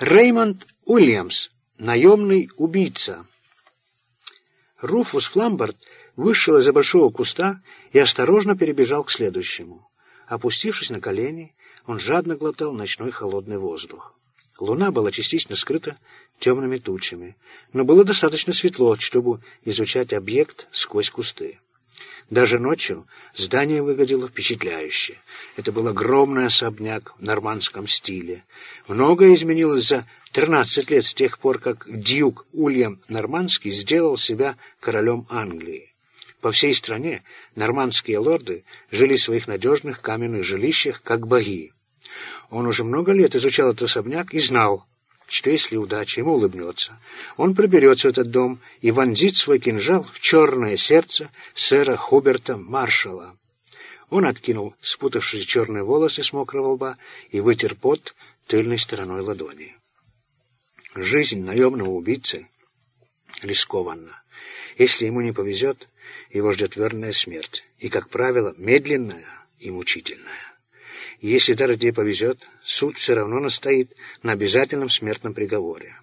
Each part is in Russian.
Реймонд Уильямс, наемный убийца. Руфус Фламберт вышел из-за большого куста и осторожно перебежал к следующему. Опустившись на колени, он жадно глотал ночной холодный воздух. Луна была частично скрыта темными тучами, но было достаточно светло, чтобы изучать объект сквозь кусты. Даже ночью здание выглядело впечатляюще. Это был огромный особняк в нормандском стиле. Многое изменилось за 13 лет с тех пор, как дьюк Ульям Нормандский сделал себя королем Англии. По всей стране нормандские лорды жили в своих надежных каменных жилищах, как боги. Он уже много лет изучал этот особняк и знал, что если удача ему улыбнется, он проберется в этот дом и вонзит свой кинжал в черное сердце сэра Хуберта Маршала. Он откинул спутавшиеся черные волосы с мокрого лба и вытер пот тыльной стороной ладони. Жизнь наемного убийцы рискованна. Если ему не повезет, его ждет верная смерть, и, как правило, медленная и мучительная. Если тебе повезет, суд все равно настоит на обязательном смертном приговоре.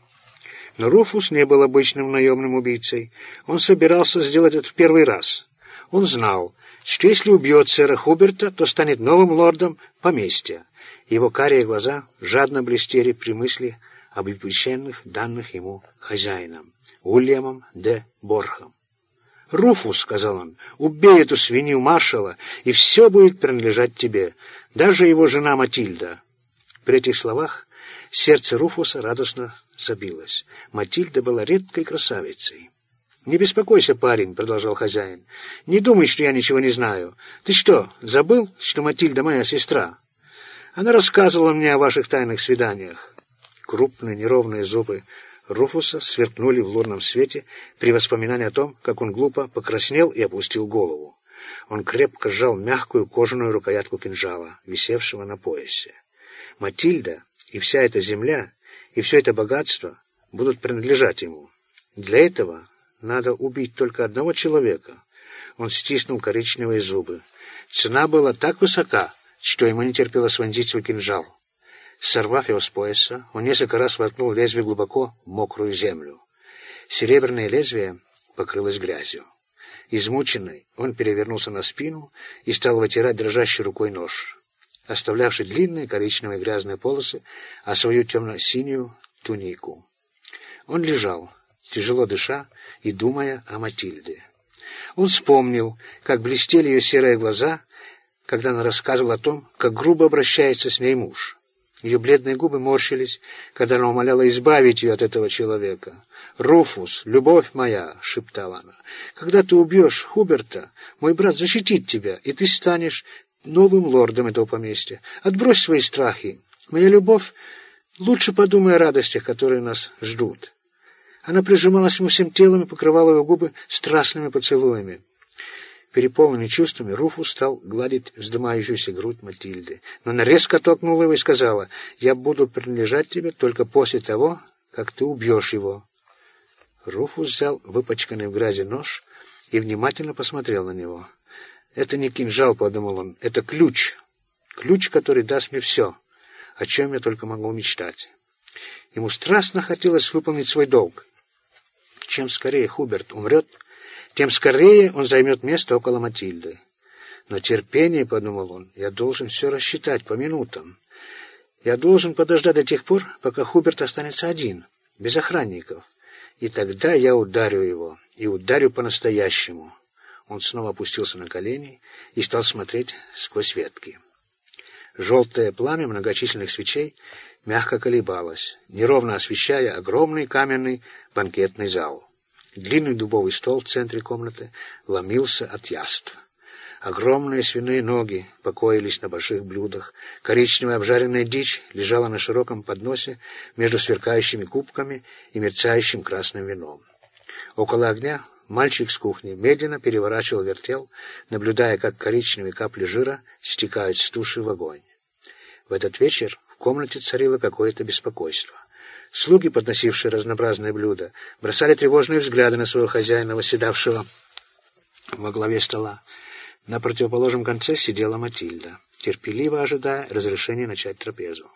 Но Руфус не был обычным наемным убийцей. Он собирался сделать это в первый раз. Он знал, что если убьет сэра Хуберта, то станет новым лордом поместья. Его карие глаза жадно блестели при мысли об обещанных данных ему хозяином, Уильямом де Борхом. «Руфус», — сказал он, — «убей эту свинью маршала, и все будет принадлежать тебе, даже его жена Матильда». При этих словах сердце Руфуса радостно забилось. Матильда была редкой красавицей. «Не беспокойся, парень», — продолжал хозяин. «Не думай, что я ничего не знаю. Ты что, забыл, что Матильда моя сестра? Она рассказывала мне о ваших тайных свиданиях». Крупные неровные зубы Руфуса сверкнули в лунном свете при воспоминании о том, как он глупо покраснел и опустил голову. Он крепко сжал мягкую кожаную рукоятку кинжала, висевшего на поясе. Матильда и вся эта земля, и все это богатство будут принадлежать ему. Для этого надо убить только одного человека. Он стиснул коричневые зубы. Цена была так высока, что ему не терпелось вонзить свой кинжал. Сорвав его с пояса, он несколько раз воткнул лезвие глубоко в мокрую землю. Серебряное лезвие покрылось грязью. Измученный, он перевернулся на спину и стал вытирать дрожащей рукой нож, оставлявший длинные коричневые грязные полосы, а свою темно-синюю тунику. Он лежал, тяжело дыша и думая о Матильде. Он вспомнил, как блестели ее серые глаза, когда она рассказывала о том, как грубо обращается с ней муж. Ее бледные губы морщились, когда она умоляла избавить ее от этого человека. «Руфус, любовь моя!» — шептала она. «Когда ты убьешь Хуберта, мой брат защитит тебя, и ты станешь новым лордом этого поместья. Отбрось свои страхи. Моя любовь, лучше подумай о радостях, которые нас ждут». Она прижималась ему всем телом и покрывала его губы страстными поцелуями. Переполненный чувствами, Руфус стал гладить вздымающуюся грудь Матильды. Но она резко оттолкнула его и сказала, «Я буду принадлежать тебе только после того, как ты убьешь его». Руфус взял выпачканный в грязи нож и внимательно посмотрел на него. «Это не кинжал», — подумал он, — «это ключ. Ключ, который даст мне все, о чем я только могу мечтать». Ему страстно хотелось выполнить свой долг. Чем скорее Хуберт умрет, — тем скорее он займет место около Матильды. Но терпение, — подумал он, — я должен все рассчитать по минутам. Я должен подождать до тех пор, пока Хуберт останется один, без охранников. И тогда я ударю его, и ударю по-настоящему. Он снова опустился на колени и стал смотреть сквозь ветки. Желтое пламя многочисленных свечей мягко колебалось, неровно освещая огромный каменный банкетный зал. Длинный дубовый стол в центре комнаты ломился от яств. Огромные свиные ноги покоились на больших блюдах. Коричневая обжаренная дичь лежала на широком подносе между сверкающими кубками и мерцающим красным вином. Около огня мальчик с кухни медленно переворачивал вертел, наблюдая, как коричневые капли жира стекают с туши в огонь. В этот вечер в комнате царило какое-то беспокойство. Слуги, подносившие разнообразные блюда, бросали тревожные взгляды на своего хозяина, восседавшего во главе стола. На противоположном конце сидела Матильда, терпеливо ожидая разрешения начать трапезу.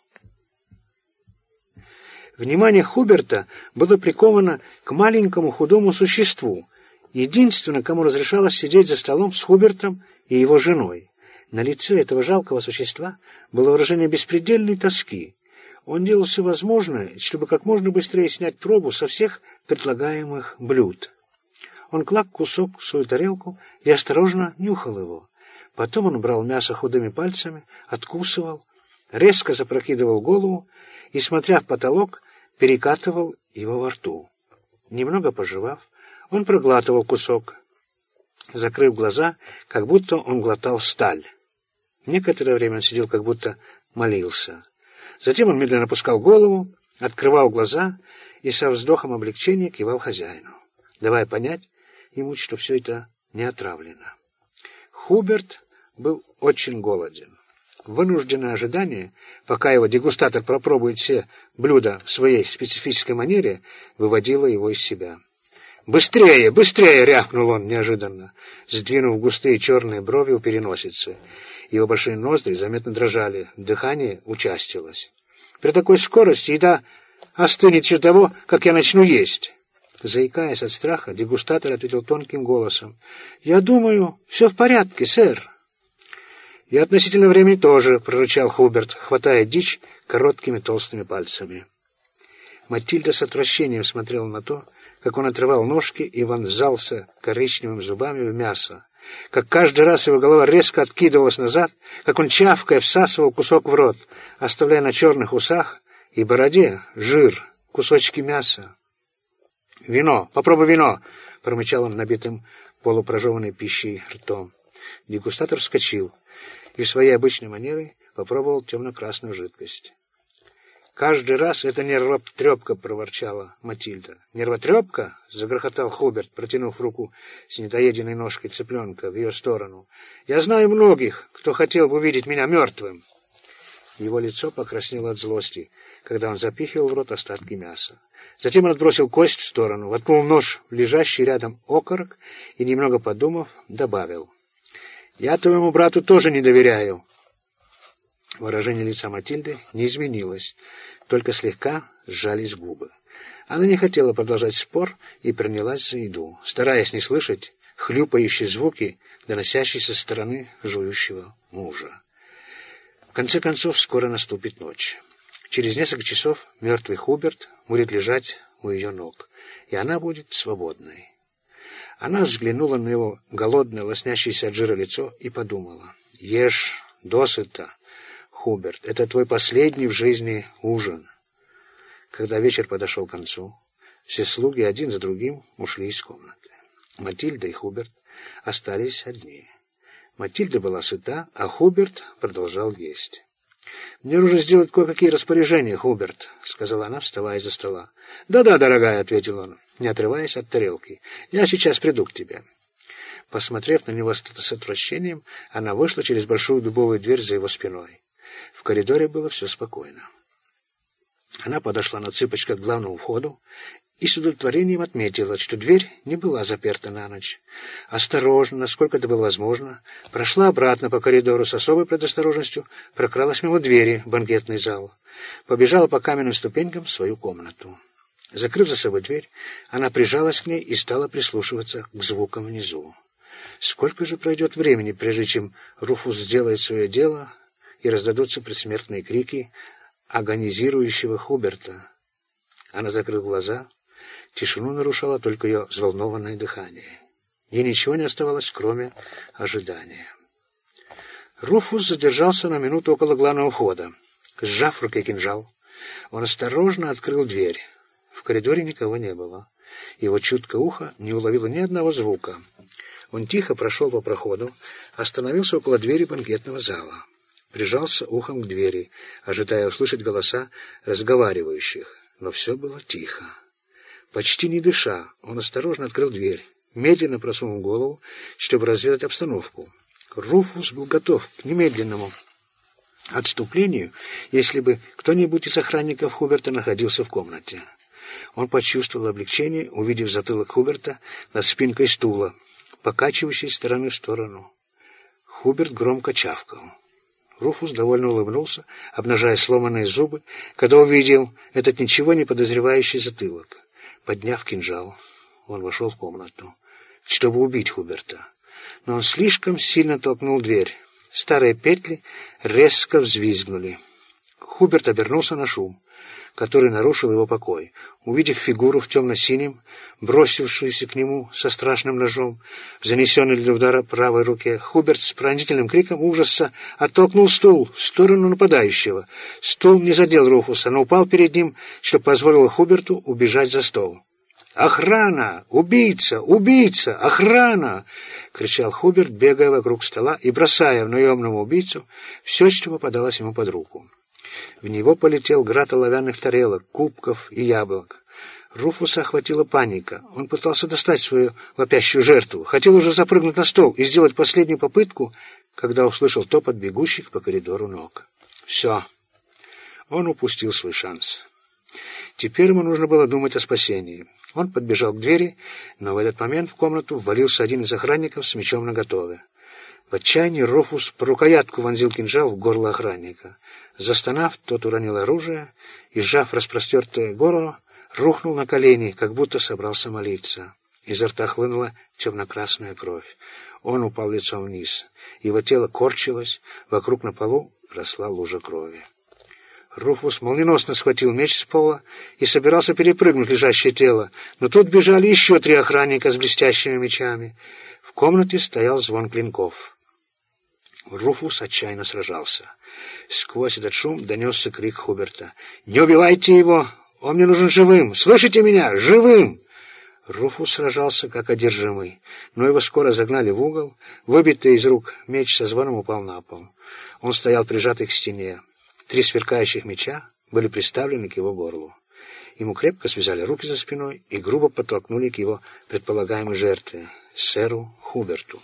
Внимание Хуберта было приковано к маленькому худому существу, единственное, кому разрешалось сидеть за столом с Хубертом и его женой. На лице этого жалкого существа было выражение беспредельной тоски. Он делал все возможное, чтобы как можно быстрее снять пробу со всех предлагаемых блюд. Он клак кусок в свою тарелку и осторожно нюхал его. Потом он брал мясо худыми пальцами, откусывал, резко запрокидывал голову и, смотря в потолок, перекатывал его во рту. Немного пожевав, он проглатывал кусок, закрыв глаза, как будто он глотал сталь. Некоторое время он сидел, как будто молился. Затем он медленно опускал голову, открывал глаза и со вздохом облегчения кивал хозяину, давая понять ему, что все это не отравлено. Хуберт был очень голоден. Вынужденное ожидание, пока его дегустатор пропробует все блюда в своей специфической манере, выводило его из себя. «Быстрее, быстрее!» — рявкнул он неожиданно, сдвинув густые черные брови у переносицы. Его большие ноздри заметно дрожали, дыхание участилось. «При такой скорости еда остынет через того, как я начну есть». Заикаясь от страха, дегустатор ответил тонким голосом. «Я думаю, все в порядке, сэр». «И относительно времени тоже», — прорычал Хуберт, хватая дичь короткими толстыми пальцами. Матильда с отвращением смотрела на то, как он отрывал ножки и вонзался коричневыми зубами в мясо, как каждый раз его голова резко откидывалась назад, как он чавкая всасывал кусок в рот, оставляя на черных усах и бороде жир, кусочки мяса. «Вино! Попробуй вино!» — промычал он набитым полупрожеванной пищей ртом. Дегустатор вскочил и в своей обычной манере попробовал темно-красную жидкость. «Каждый раз это нервотрепка!» — проворчала Матильда. «Нервотрепка?» — загрохотал Хуберт, протянув руку с недоеденной ножкой цыпленка в ее сторону. «Я знаю многих, кто хотел бы видеть меня мертвым!» Его лицо покраснело от злости, когда он запихивал в рот остатки мяса. Затем он отбросил кость в сторону, воткнул нож в лежащий рядом окорок и, немного подумав, добавил — я твоему брату тоже не доверяю. Выражение лица Матильды не изменилось, только слегка сжались губы. Она не хотела продолжать спор и принялась за еду, стараясь не слышать хлюпающие звуки, доносящиеся со стороны жующего мужа. В конце концов, скоро наступит ночь. Через несколько часов мертвый Хуберт будет лежать у ее ног, и она будет свободной. Она взглянула на его голодное, лоснящееся от жира лицо и подумала. «Ешь досыта, Хуберт, это твой последний в жизни ужин». Когда вечер подошел к концу, все слуги один за другим ушли из комнаты. Матильда и Хуберт остались одни. Матильда была сыта, а Хуберт продолжал есть. «Мне нужно сделать кое-какие распоряжения, Хуберт», — сказала она, вставая из-за стола. «Да-да, дорогая», — ответил он не отрываясь от тарелки. «Я сейчас приду к тебе». Посмотрев на него с отвращением, она вышла через большую дубовую дверь за его спиной. В коридоре было все спокойно. Она подошла на цыпочках к главному входу и с удовлетворением отметила, что дверь не была заперта на ночь. Осторожно, насколько это было возможно, прошла обратно по коридору с особой предосторожностью, прокралась мимо двери в банкетный зал, побежала по каменным ступенькам в свою комнату. Закрыв за собой дверь, она прижалась к ней и стала прислушиваться к звукам внизу. Сколько же пройдет времени, прежде чем Руфус сделает свое дело и раздадутся предсмертные крики агонизирующего Хуберта? Она закрыла глаза. Тишину нарушало только ее взволнованное дыхание. Ей ничего не оставалось, кроме ожидания. Руфус задержался на минуту около главного входа. Сжав в кинжал, он осторожно открыл дверь. В коридоре никого не было. Его чуткое ухо не уловило ни одного звука. Он тихо прошел по проходу, остановился около двери банкетного зала. Прижался ухом к двери, ожидая услышать голоса разговаривающих. Но все было тихо. Почти не дыша, он осторожно открыл дверь, медленно просунул голову, чтобы разведать обстановку. Руфус был готов к немедленному отступлению, если бы кто-нибудь из охранников Хуберта находился в комнате. Он почувствовал облегчение, увидев затылок Хуберта над спинкой стула, покачивающий из стороны в сторону. Хуберт громко чавкал. Руфус довольно улыбнулся, обнажая сломанные зубы, когда увидел этот ничего не подозревающий затылок. Подняв кинжал, он вошел в комнату, чтобы убить Хуберта. Но он слишком сильно толкнул дверь. Старые петли резко взвизгнули. Хуберт обернулся на шум который нарушил его покой. Увидев фигуру в темно-синем, бросившуюся к нему со страшным ножом, в занесенной для удара правой руке, Хуберт с пронзительным криком ужаса оттолкнул стул в сторону нападающего. Стул не задел Руфуса, но упал перед ним, что позволило Хуберту убежать за стол. «Охрана! Убийца! Убийца! Охрана!» — кричал Хуберт, бегая вокруг стола и бросая в наемного убийцу все, что попадалось ему под руку. В него полетел град оловянных тарелок, кубков и яблок. Руфуса охватила паника. Он пытался достать свою вопящую жертву. Хотел уже запрыгнуть на стол и сделать последнюю попытку, когда услышал топот бегущих по коридору ног. Все. Он упустил свой шанс. Теперь ему нужно было думать о спасении. Он подбежал к двери, но в этот момент в комнату ввалился один из охранников с мечом наготове. В отчаянии Руфус по рукоятку вонзил кинжал в горло охранника. Застонав, тот уронил оружие и, сжав распростертое горло, рухнул на колени, как будто собрался молиться. Изо рта хлынула темно-красная кровь. Он упал лицом вниз. Его тело корчилось, вокруг на полу росла лужа крови. Руфус молниеносно схватил меч с пола и собирался перепрыгнуть лежащее тело, но тут бежали еще три охранника с блестящими мечами. В комнате стоял звон клинков. Руфус отчаянно сражался. Сквозь этот шум донесся крик Хуберта. «Не убивайте его! Он мне нужен живым! Слышите меня? Живым!» Руфус сражался как одержимый, но его скоро загнали в угол. Выбитый из рук меч со звоном упал на пол. Он стоял прижатый к стене. Три сверкающих меча были приставлены к его горлу. Ему крепко связали руки за спиной и грубо подтолкнули к его предполагаемой жертве, сэру Хуберту.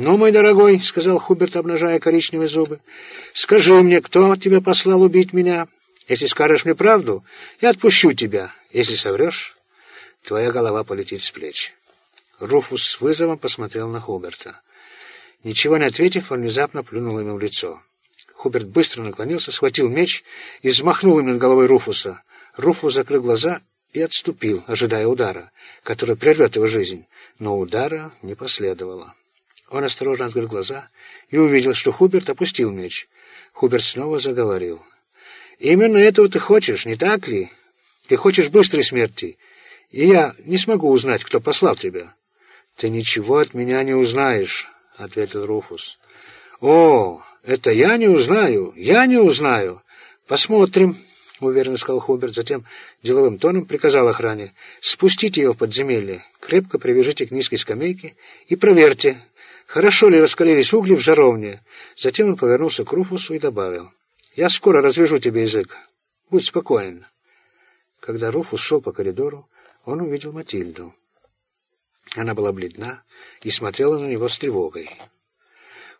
«Ну, мой дорогой», — сказал Хуберт, обнажая коричневые зубы, — «скажи мне, кто тебя послал убить меня? Если скажешь мне правду, я отпущу тебя. Если соврешь, твоя голова полетит с плеч». Руфус с вызовом посмотрел на Хуберта. Ничего не ответив, он внезапно плюнул ему в лицо. Хуберт быстро наклонился, схватил меч и взмахнул им над головой Руфуса. Руфус закрыл глаза и отступил, ожидая удара, который прервет его жизнь, но удара не последовало. Он осторожно открыл глаза и увидел, что Хуберт опустил меч. Хуберт снова заговорил. «Именно этого ты хочешь, не так ли? Ты хочешь быстрой смерти, и я не смогу узнать, кто послал тебя». «Ты ничего от меня не узнаешь», — ответил Руфус. «О, это я не узнаю, я не узнаю. Посмотрим». — уверенно сказал Хуберт. Затем деловым тоном приказал охране. «Спустите его в подземелье, крепко привяжите к низкой скамейке и проверьте, Хорошо ли раскалились угли в жаровне? Затем он повернулся к Руфусу и добавил. «Я скоро развяжу тебе язык. Будь спокоен». Когда Руфус шел по коридору, он увидел Матильду. Она была бледна и смотрела на него с тревогой.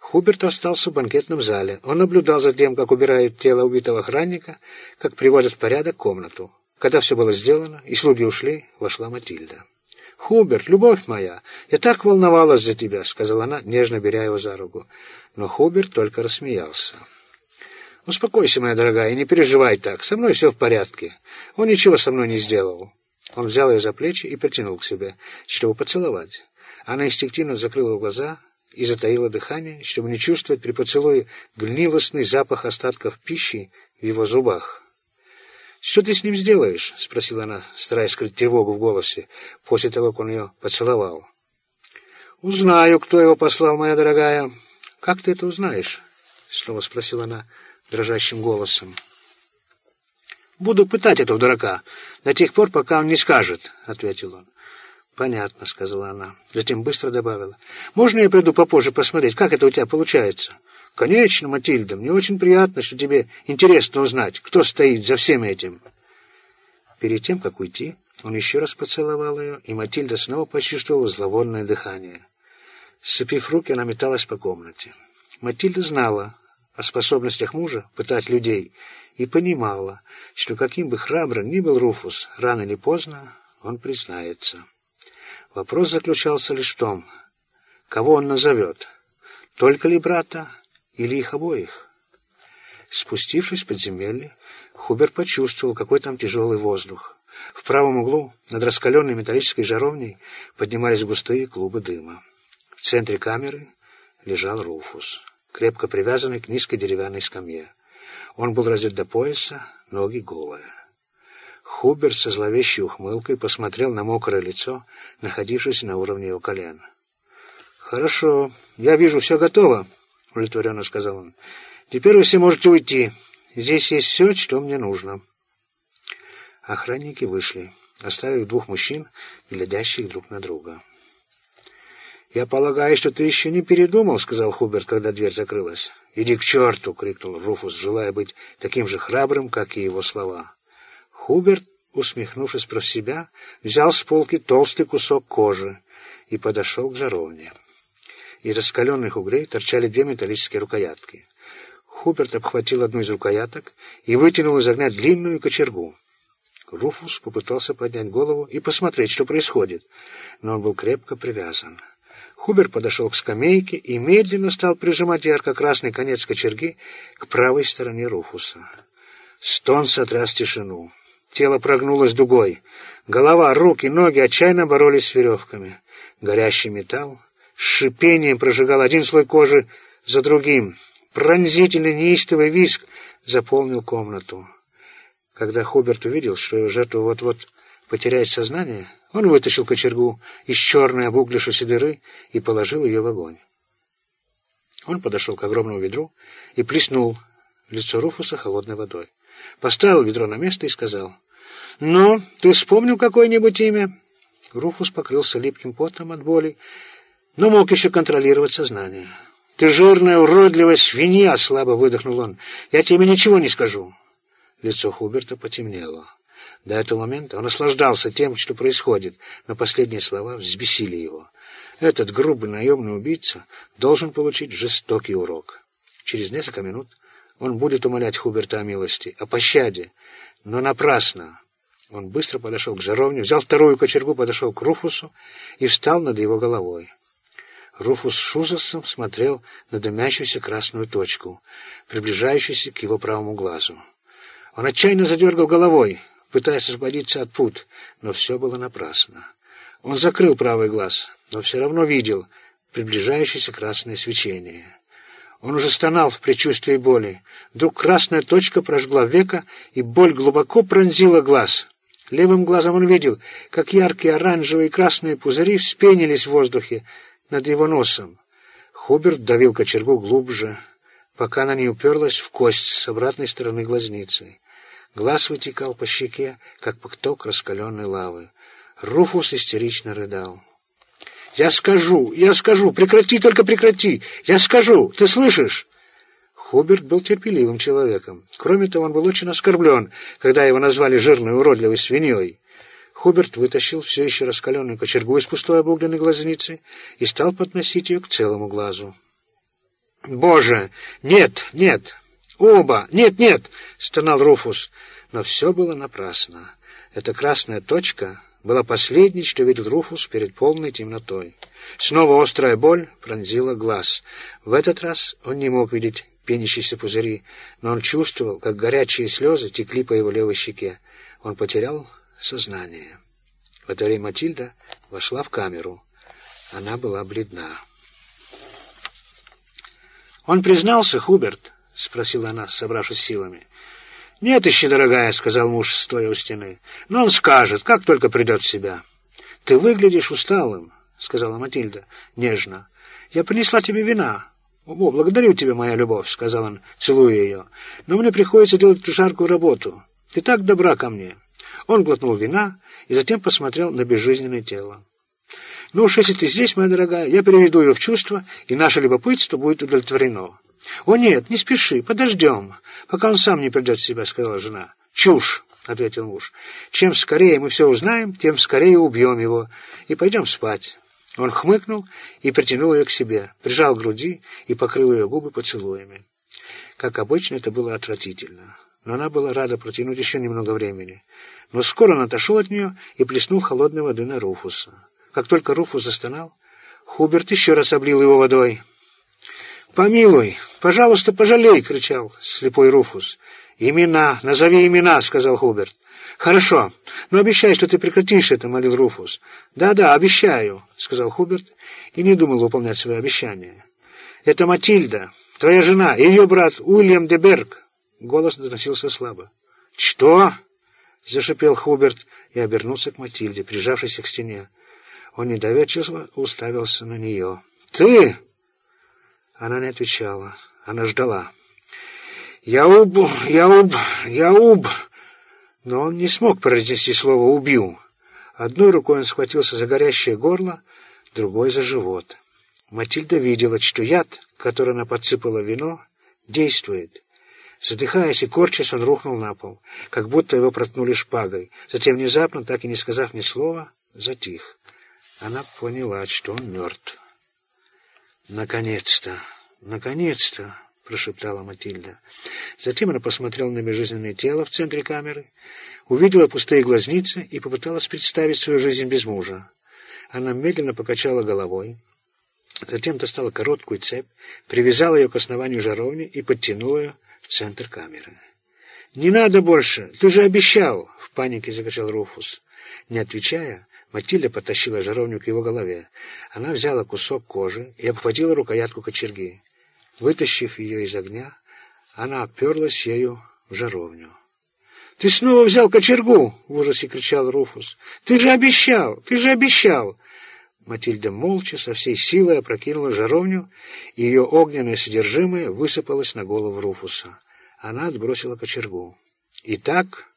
Хуберт остался в банкетном зале. Он наблюдал за тем, как убирают тело убитого охранника, как приводят в порядок комнату. Когда все было сделано, и слуги ушли, вошла Матильда. «Хуберт, любовь моя, я так волновалась за тебя», — сказала она, нежно беря его за руку. Но Хуберт только рассмеялся. «Успокойся, моя дорогая, и не переживай так. Со мной все в порядке. Он ничего со мной не сделал». Он взял ее за плечи и притянул к себе, чтобы поцеловать. Она инстинктивно закрыла глаза и затаила дыхание, чтобы не чувствовать при поцелуе гнилостный запах остатков пищи в его зубах. «Что ты с ним сделаешь?» — спросила она, стараясь скрыть тревогу в голосе, после того, как он ее поцеловал. «Узнаю, кто его послал, моя дорогая». «Как ты это узнаешь?» — снова спросила она дрожащим голосом. «Буду пытать этого дурака до тех пор, пока он не скажет», — ответил он. «Понятно», — сказала она. Затем быстро добавила. «Можно я приду попозже посмотреть, как это у тебя получается?» «Конечно, Матильда, мне очень приятно, что тебе интересно узнать, кто стоит за всем этим». Перед тем, как уйти, он еще раз поцеловал ее, и Матильда снова почувствовала зловонное дыхание. Сцепив руки, она металась по комнате. Матильда знала о способностях мужа пытать людей и понимала, что каким бы храбрым ни был Руфус, рано или поздно он признается. Вопрос заключался лишь в том, кого он назовет, только ли брата или их обоих? Спустившись в подземелье, Хубер почувствовал, какой там тяжелый воздух. В правом углу, над раскаленной металлической жаровней, поднимались густые клубы дыма. В центре камеры лежал Руфус, крепко привязанный к низкой деревянной скамье. Он был раздет до пояса, ноги голые. Хубер со зловещей ухмылкой посмотрел на мокрое лицо, находившееся на уровне его колен. «Хорошо, я вижу, все готово», — удовлетворенно сказал он. «Теперь вы все можете уйти. Здесь есть все, что мне нужно». Охранники вышли, оставив двух мужчин, глядящих друг на друга. «Я полагаю, что ты еще не передумал», — сказал Хуберт, когда дверь закрылась. «Иди к черту!» — крикнул Руфус, желая быть таким же храбрым, как и его слова. Хуберт, усмехнувшись про себя, взял с полки толстый кусок кожи и подошел к жаровне. Из раскаленных углей торчали две металлические рукоятки. Хуберт обхватил одну из рукояток и вытянул из огня длинную кочергу. Руфус попытался поднять голову и посмотреть, что происходит, но он был крепко привязан. Хубер подошел к скамейке и медленно стал прижимать ярко-красный конец кочерги к правой стороне Руфуса. Стон сотряс тишину. Тело прогнулось дугой. Голова, руки, ноги отчаянно боролись с веревками. Горящий металл с шипением прожигал один слой кожи за другим. Пронзительный неистовый виск заполнил комнату. Когда Хуберт увидел, что его жертва вот-вот потеряет сознание, он вытащил кочергу из черной обуглившейся дыры и положил ее в огонь. Он подошел к огромному ведру и плеснул в лицо Руфуса холодной водой. Поставил ведро на место и сказал, «Ну, ты вспомнил какое-нибудь имя?» Руфус покрылся липким потом от боли, но мог еще контролировать сознание. «Ты жирная, уродливая свинья!» — слабо выдохнул он. «Я тебе ничего не скажу!» Лицо Хуберта потемнело. До этого момента он наслаждался тем, что происходит, но последние слова взбесили его. Этот грубый наемный убийца должен получить жестокий урок. Через несколько минут он будет умолять Хуберта о милости, о пощаде, но напрасно. Он быстро подошел к жаровне, взял вторую кочергу, подошел к Руфусу и встал над его головой. Руфус с ужасом смотрел на дымящуюся красную точку, приближающуюся к его правому глазу. Он отчаянно задергал головой, пытаясь освободиться от пут, но все было напрасно. Он закрыл правый глаз, но все равно видел приближающееся красное свечение. Он уже стонал в предчувствии боли. Вдруг красная точка прожгла века, и боль глубоко пронзила глаз. Левым глазом он видел, как яркие оранжевые и красные пузыри вспенились в воздухе, над его носом. Хуберт давил кочергу глубже, пока она не уперлась в кость с обратной стороны глазницы. Глаз вытекал по щеке, как поток раскаленной лавы. Руфус истерично рыдал. «Я скажу, я скажу, прекрати, только прекрати! Я скажу, ты слышишь?» Хуберт был терпеливым человеком. Кроме того, он был очень оскорблен, когда его назвали жирной уродливой свиньей. Хуберт вытащил все еще раскаленную кочергу из пустой обугленной глазницы и стал подносить ее к целому глазу. «Боже! Нет, нет! Оба! Нет, нет!» — стонал Руфус. Но все было напрасно. Эта красная точка была последней, что видел Руфус перед полной темнотой. Снова острая боль пронзила глаз. В этот раз он не мог видеть пенящиеся пузыри, но он чувствовал, как горячие слезы текли по его левой щеке. Он потерял сознание. В это время Матильда вошла в камеру. Она была бледна. «Он признался, Хуберт?» — спросила она, собравшись силами. «Нет еще, дорогая», — сказал муж, стоя у стены. «Но он скажет, как только придет в себя». «Ты выглядишь усталым», — сказала Матильда нежно. «Я принесла тебе вина». «О, благодарю тебя, моя любовь», — сказал он, целуя ее. «Но мне приходится делать эту жаркую работу. Ты так добра ко мне». Он глотнул вина и затем посмотрел на безжизненное тело. «Ну уж, если ты здесь, моя дорогая, я переведу ее в чувство, и наше любопытство будет удовлетворено». «О нет, не спеши, подождем, пока он сам не придет в себя», — сказала жена. «Чушь!» — ответил муж. «Чем скорее мы все узнаем, тем скорее убьем его и пойдем спать». Он хмыкнул и притянул ее к себе, прижал к груди и покрыл ее губы поцелуями. Как обычно, это было отвратительно но она была рада протянуть еще немного времени. Но скоро он отошел от нее и плеснул холодной воды на Руфуса. Как только Руфус застонал, Хуберт еще раз облил его водой. «Помилуй, пожалуйста, пожалей!» — кричал слепой Руфус. «Имена, назови имена!» — сказал Хуберт. «Хорошо, но обещай, что ты прекратишь это», — молил Руфус. «Да-да, обещаю», — сказал Хуберт и не думал выполнять свои обещания. «Это Матильда, твоя жена, и ее брат Уильям де Берг». Голос доносился слабо. «Что?» — зашипел Хуберт и обернулся к Матильде, прижавшейся к стене. Он недоверчиво уставился на нее. «Ты?» Она не отвечала. Она ждала. «Я уб... я уб... я уб...» Но он не смог произнести слово «убью». Одной рукой он схватился за горящее горло, другой — за живот. Матильда видела, что яд, который она подсыпала вино, действует. Задыхаясь и корчась, он рухнул на пол, как будто его проткнули шпагой. Затем внезапно, так и не сказав ни слова, затих. Она поняла, что он мертв. «Наконец-то! Наконец-то!» — прошептала Матильда. Затем она посмотрела на безжизненное тело в центре камеры, увидела пустые глазницы и попыталась представить свою жизнь без мужа. Она медленно покачала головой, затем достала короткую цепь, привязала ее к основанию жаровни и подтянула ее в центр камеры. «Не надо больше! Ты же обещал!» — в панике закричал Руфус. Не отвечая, Матильда потащила жаровню к его голове. Она взяла кусок кожи и обхватила рукоятку кочерги. Вытащив ее из огня, она оперлась ею в жаровню. — Ты снова взял кочергу! — в ужасе кричал Руфус. — Ты же обещал! Ты же обещал! Матильда молча со всей силой опрокинула жаровню, и ее огненное содержимое высыпалось на голову Руфуса. Она отбросила кочергу. Итак,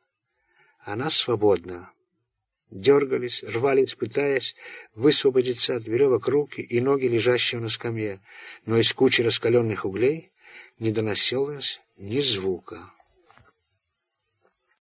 она свободна дергались, рвались, пытаясь высвободиться от веревок руки и ноги, лежащего на скамье, но из кучи раскаленных углей не доносилось ни звука.